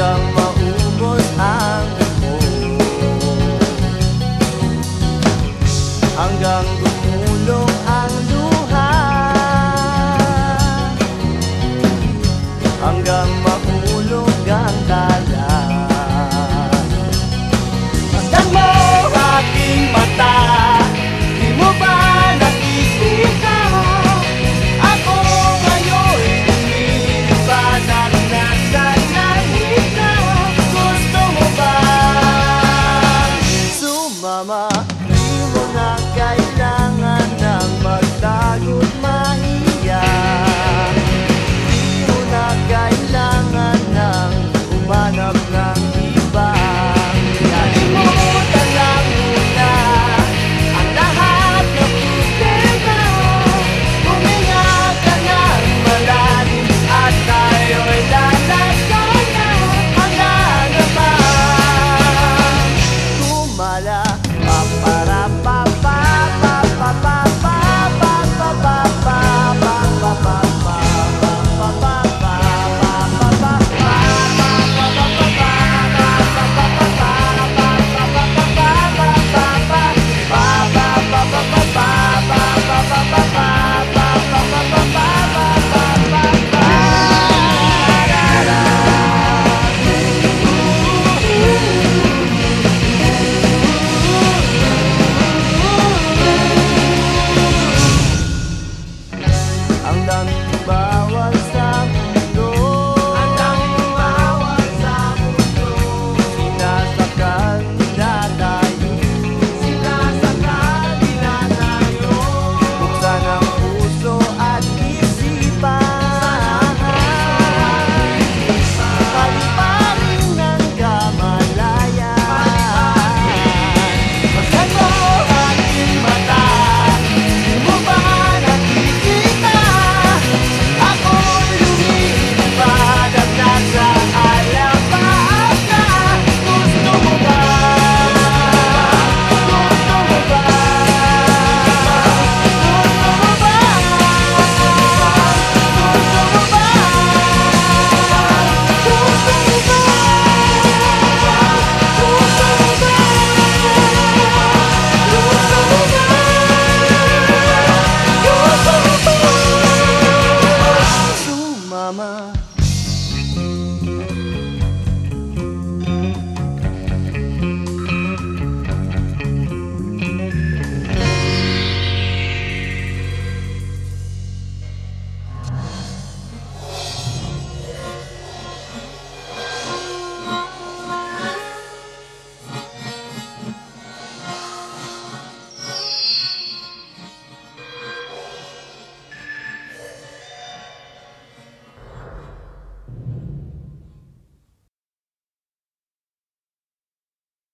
怎么